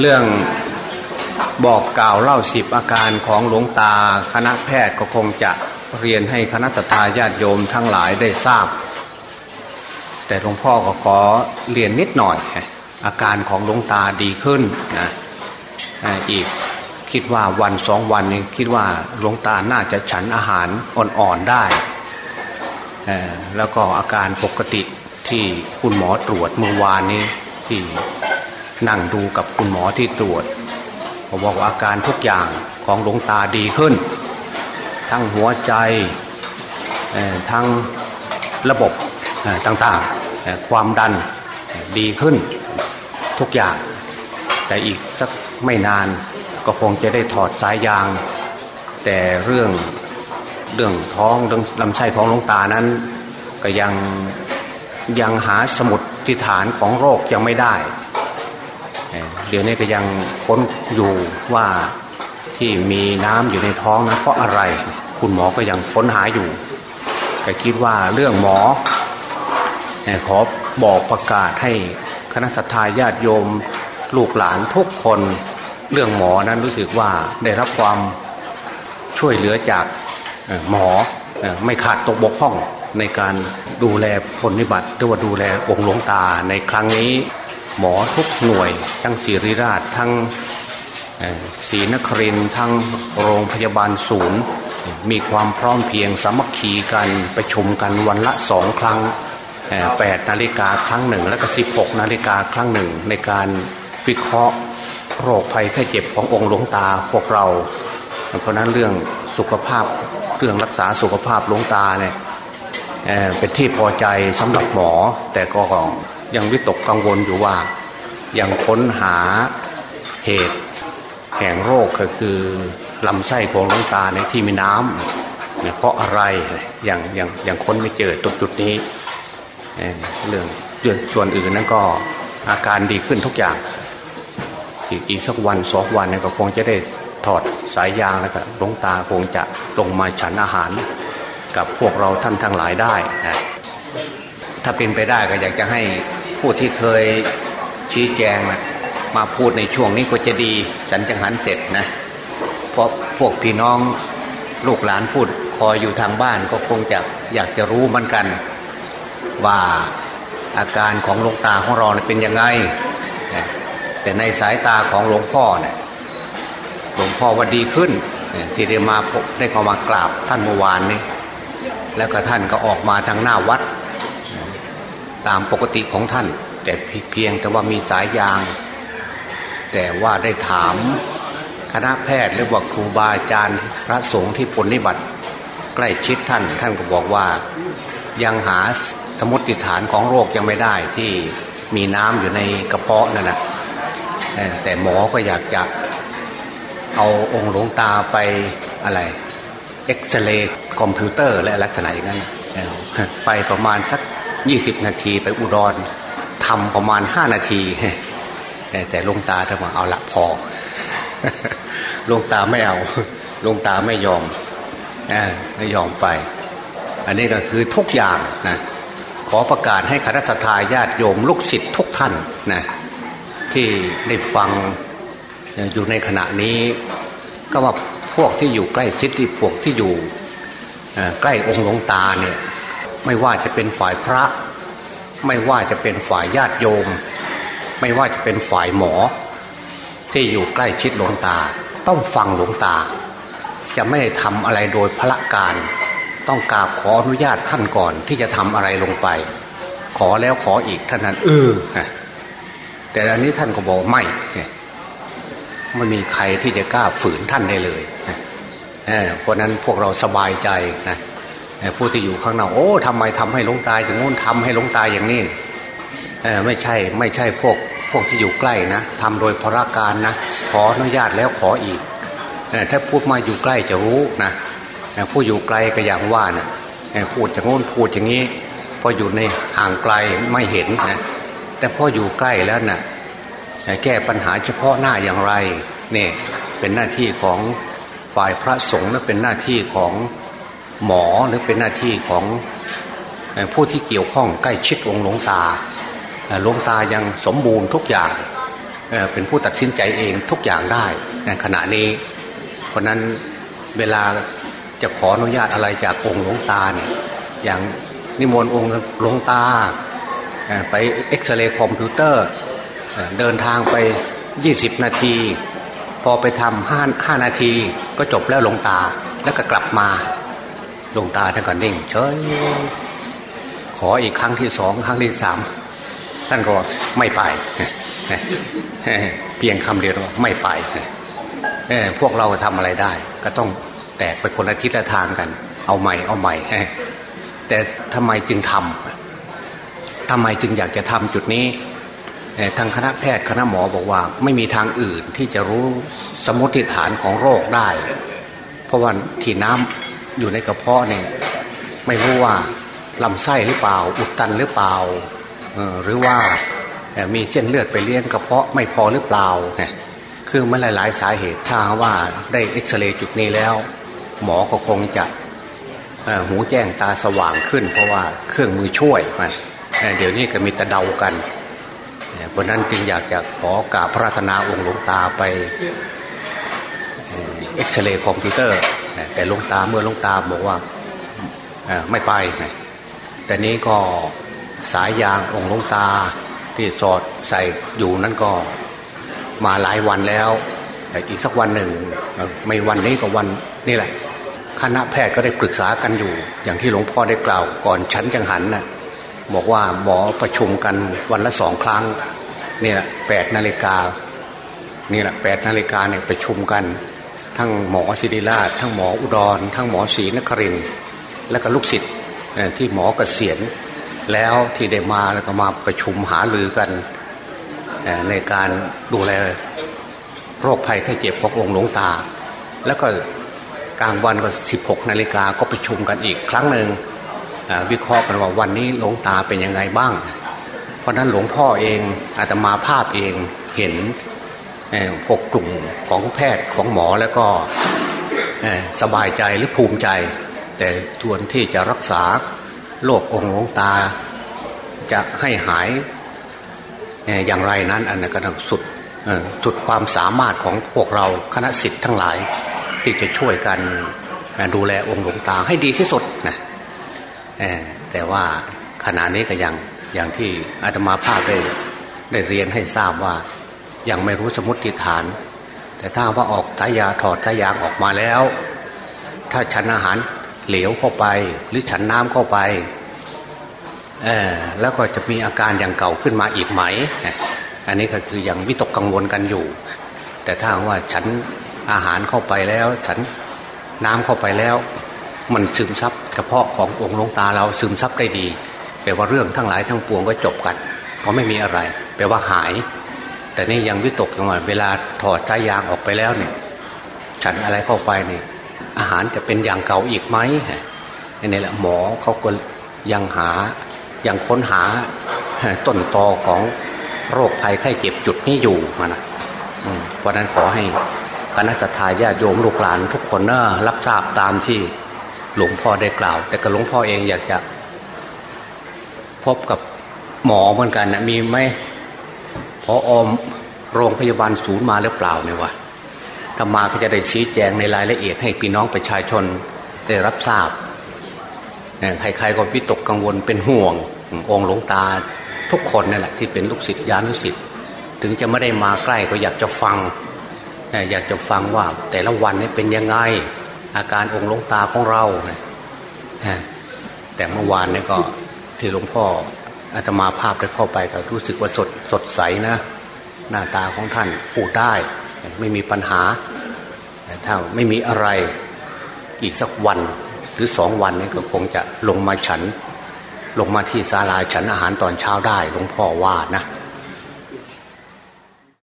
เรื่องบอกกล่าวเล่าสิบอาการของหลวงตาคณะแพทย์ก็คงจะเรียนให้คณะทาญาติโยมทั้งหลายได้ทราบ แต่หลวงพ่อก็ขอเรียนนิดหน่อย อาการของหลวงตาดีขึ้นนะอีกคิดว่าวันสองวันนี้คิดว่าหลวงตาน่าจะฉันอาหารอ่อนๆได้ แล้วก็อาการปกติที่คุณหมอตรวจเมื่อวานนี้ที่ นั่งดูกับคุณหมอที่ตรวจบอกว่าอาการทุกอย่างของหลวงตาดีขึ้น ทั้งหัวใจทั้งระบบต่างๆ ความดันดีขึ้นทุกอย่าง แต่อีกสักไม่นานก็คงจะได้ถอดสายยาง แต่เรื่องเรื่องท้องเรื่องลำไส้ของหลวงตานั้น ก็ยังยังหาสมุดที่ฐานของโรคยังไม่ได้ เดี๋ยวนี้ก็ยังค้นอยู่ว่าที่มีน้ำอยู่ในท้องนั้นเพราะอะไร คุณหมอก็ยังค้นหาอยู่แต่คิดว่าเรื่องหมอขอบอกประกาศให้คณะสัตยาญาติโยมลูกหลานทุกคนเรื่องหมอนั้นรู้สึกว่าได้รับความช่วยเหลือจากหมอไม่ขาดตกบกพร่องในการดูแลผลนิบัติหรือว่าดูแลองค์หลวงตาในครั้งนี้ หมอทุกหน่วย ทั้งศิริราชทั้งศรีนครินทั้งโรงพยาบาลศูนย์ มีความพร้อมเพียงสามัคคีกันประชุมกันวันละสองครั้ง8นาฬิกาครั้งหนึ่ง และก็ 16นาฬิกาครั้งหนึ่ง ในการวิเคราะห์โรคภัยแค่เจ็บขององค์หลวงตาพวกเรา เพราะนั้นเรื่องสุขภาพเรื่องรักษาสุขภาพหลวงตาเนี่ยเป็นที่พอใจสำหรับหมอแต่ก็ ยังวิตกกังวลอยู่ว่ายังค้นหาเหตุแห่งโรคก็คือลำไส้ของหลวงตาในที่มีน้ำเพราะอะไรยังยังยังค้นไม่เจอจุดจุดนี้เรื่องเรื่องส่วนอื่นนั้นก็อาการดีขึ้นทุกอย่าง อีกอีกสักวันสองวันก็คงจะได้ถอดสายยางแล้วก็หลวงตาคงจะลงมาฉันอาหาร กับพวกเราท่านทั้งหลายได้นะถ้าเป็นไปได้ก็อยากจะให้ ผู้ที่เคยชี้แจงนะมาพูดในช่วงนี้ก็จะดีฉันจังหันเสร็จนะเพราะพวกพี่น้องลูกหลานพูดคอยอยู่ทางบ้านก็คงจะอยากจะรู้เหมือนกัน ว่าอาการของหลวงตาของเราเป็นยังไง แต่ในสายตาของหลวงพ่อเนี่ยหลวงพ่อว่าดีขึ้นที่ได้มาพบได้เข้ามากราบท่านเมื่อวานนี้แล้วก็ท่านก็ออกมาทางหน้าวัด ตามปกติของท่าน แต่เพียงแต่ว่ามีสายยาง แต่ว่าได้ถามคณะแพทย์หรือว่าครูบาอาจารย์พระสงฆ์ที่ปนิบัติ ใกล้ชิดท่านท่านก็บอกว่า ยังหาสมุติฐานของโรคยังไม่ได้ที่มีน้ำอยู่ในกระเพาะนั่นนะแต่หมอก็อยากจะเอาองค์หลวงตาไปอะไรเอ็กซเรย์คอมพิวเตอร์และลักษณะอย่างนั้นไปประมาณสัก ยี่สิบนาทีไปอุดรทำประมาณห้านาที แต่ลงตาทำมาเอาละพอลงตาไม่เอาลงตาไม่ยอมไม่ยอมไป อันนี้ก็คือทุกอย่างนะขอประกาศให้คณะทาญาติโยมลูกศิษย์ทุกท่านนะที่ได้ฟังอยู่ในขณะนี้ ก็ว่าพวกที่อยู่ใกล้ชิดที่พวกที่อยู่ใกล้องค์หลวงตาเนี่ย ไม่ว่าจะเป็นฝ่ายพระ ไม่ว่าจะเป็นฝ่ายญาติโยม ไม่ว่าจะเป็นฝ่ายหมอ ที่อยู่ใกล้ชิดหลวงตา ต้องฟังหลวงตา จะไม่ทำอะไรโดยพละการ ต้องกราบขออนุญาตท่านก่อนที่จะทำอะไรลงไป ขอแล้วขออีกท่านนั้นเออแต่อันนี้ท่านก็บอกไม่ไม่มีใครที่จะกล้าฝืนท่านได้เลยเพราะนั้นพวกเราสบายใจนะ ผู้ที่อยู่ข้างนอกโอ้ทำไมทำให้ลงตายอย่างงู้นทำให้ลงตายอย่างนี้ไม่ใช่ไม่ใช่พวกพวกที่อยู่ใกล้นะทำโดยพระการนะขออนุญาตแล้วขออีกถ้าพูดมาอยู่ใกล้จะรู้นะผู้อยู่ไกลก็อย่างว่านะพูดอย่างงู้นพูดอย่างนี้พออยู่ในห่างไกลไม่เห็นนะแต่พออยู่ใกล้แล้วนะ่ะแก้ปัญหาเฉพาะหน้าอย่างไรเนี่ยเป็นหน้าที่ของฝ่ายพระสงฆ์และเป็นหน้าที่ของ หมอหรือเป็นหน้าที่ของผู้ที่เกี่ยวข้องใกล้ชิดองค์หลวงตาหลวงตายังสมบูรณ์ทุกอย่างเป็นผู้ตัดสินใจเองทุกอย่างได้ในขณะนี้ เพราะนั้นเวลาจะขออนุญาตอะไรจากองค์หลวงตาเนี่ยอย่างนิมนต์องค์หลวงตาไปเอ็กซเรย์คอมพิวเตอร์เดินทางไป 20 นาที พอไปทำห้าห้านาทีก็จบแล้วหลวงตาแล้วก็กลับมา หลวงตาท่านก็นิ่งเฉยขออีกครั้งที่สองครั้งที่สามท่านก็ไม่ไปเพียงคำเดียวไม่ไปพวกเราทำอะไรได้ ก็ต้องแตกไปคนละทิศละทางกัน เอาใหม่เอาใหม่แต่ทำไมจึงทำทำไมจึงอยากจะทำจุดนี้ทางคณะแพทย์คณะหมอบอกว่า ไม่มีทางอื่นที่จะรู้สมมติฐานของโรคได้ เพราะว่าที่น้ำ อยู่ในกระเพาะเนี่ยไม่รู้ว่าลำไส้หรือเปล่า อุดตันหรือเปล่าหรือว่ามีเส้นเลือดไปเลี้ยงกระเพาะไม่พอหรือเปล่าคือมันหลาย ๆ สาเหตุถ้าว่าได้เอ็กซเรย์จุดนี้แล้ว หมอก็คงจะหูแจ้งตาสว่างขึ้น เพราะว่าเครื่องมือช่วยเดี๋ยวนี้ก็มีแต่เดากันเพราะนั้นจึงอยากจะขอกราบพระราธนาองค์หลวงตาไปเอ็กซเรย์คอมพิวเตอร์ แต่ลงตาเมื่อลงตาบอกว่าไม่ไป แต่นี้ก็สายยางองค์ลงตาที่สอดใส่อยู่นั้นก็มาหลายวันแล้วอีกสักวันหนึ่ง ไม่วันนี้ก็วันนี่แหละคณะแพทย์ก็ได้ปรึกษากันอยู่ อย่างที่หลวงพ่อได้กล่าวก่อนชั้นจังหันนะ่ะบอกว่าหมอประชุมกันวันละสองครั้งนี่แหละแปดนาฬิกานี่แหละแปดนาฬิกาเนี่ยประชุมกัน ทั้งหมอศิริราช ทั้งหมออุดร ทั้งหมอศรีนครินและก็ลูกศิษย์ที่หมอเกษียณแล้วที่ได้มาแล้วก็มาประชุมหาลือกันในการดูแลโรคภัยไข้เจ็บขององค์หลวงตา แล้วก็กลางวันก็ 16นาฬิกาก็ประชุมกันอีกครั้งหนึ่งวิเคราะห์กันว่าวันนี้หลวงตาเป็นยังไงบ้าง เพราะนั้นหลวงพ่อเองอาตมาภาพเองเห็น พวกกลุ่มของแพทย์ของหมอแล้วก็สบายใจหรือภูมิใจ แต่ส่วนที่จะรักษาโรคองค์หลวงตา จะให้หายอย่างไรนั้นอันนั้นก็ต้องสุดสุดความสามารถของพวกเราคณะสิทธิ์ทั้งหลาย ที่จะช่วยกันดูแลองค์หลวงตาให้ดีที่สุดนะแต่ว่าขณะนี้ก็ยังอย่างที่อาตมาภาพได้ได้เรียนให้ทราบว่า ยังไม่รู้สมุติฐาน แต่ถ้าว่าออกทายาถอดทายางออกมาแล้ว ถ้าฉันอาหารเหลวเข้าไป หรือฉันน้ำเข้าไปแล้วก็จะมีอาการอย่างเก่าขึ้นมาอีกไหม อันนี้ก็คือยังวิตกกังวลกันอยู่ แต่ถ้าว่าฉันอาหารเข้าไปแล้ว ฉันน้ำเข้าไปแล้ว มันซึมซับกระเพาะขององค์ลงตาเราซึมซับได้ดีแปลว่าเรื่องทั้งหลายทั้งปวงก็จบกันเพราไม่มีอะไร แปลว่าหาย แต่นี่ยังวิตกอยู่ว่าเวลาถอดใจยางออกไปแล้วเนี่ย ฉันอะไรเข้าไปเนี่ยอาหารจะเป็นอย่างเก่าอีกไหมนี่แหละหมอเขาก็ยังหายังค้นหาต้นตอของโรคภัยไข้เจ็บจุดนี้อยู่มานะเพราะนั้นขอให้คณะทาญาติโยมลูกหลานทุกคนนะรับทราบตามที่หลวงพ่อได้กล่าว แต่กับหลวงพ่อเองอยากจะ พบกับหมอเหมือนกันนะมีไหม พออมโรงพยาบาลศูนย์มาหรือเปล่าเนี่ยวะถ้ามาก็จะได้ชี้แจงในรายละเอียดให้พี่น้องประชาชนได้รับทราบใครๆก็วิตกกังวลเป็นห่วง องค์หลวงตาทุกคนนี่แหละที่เป็นลูกศิษย์ญาณุศิษย์ถึงจะไม่ได้มาใกล้ก็อยากจะฟัง อยากจะฟังว่าแต่ละวันนี้เป็นยังไง อาการองค์หลวงตาของเราแต่เมื่อวานนี้ก็ที่หลวงพ่อ อาตมาภาพได้เข้าไปก็รู้สึกว่าสดสดใสนะ หน้าตาของท่านพูดได้ไม่มีปัญหาถ้าไม่มีอะไรอีกสักวันหรือสองวันนี้ก็คงจะลงมาฉัน ลงมาที่ศาลาฉันอาหารตอนเช้าได้หลวงพ่อว่านะ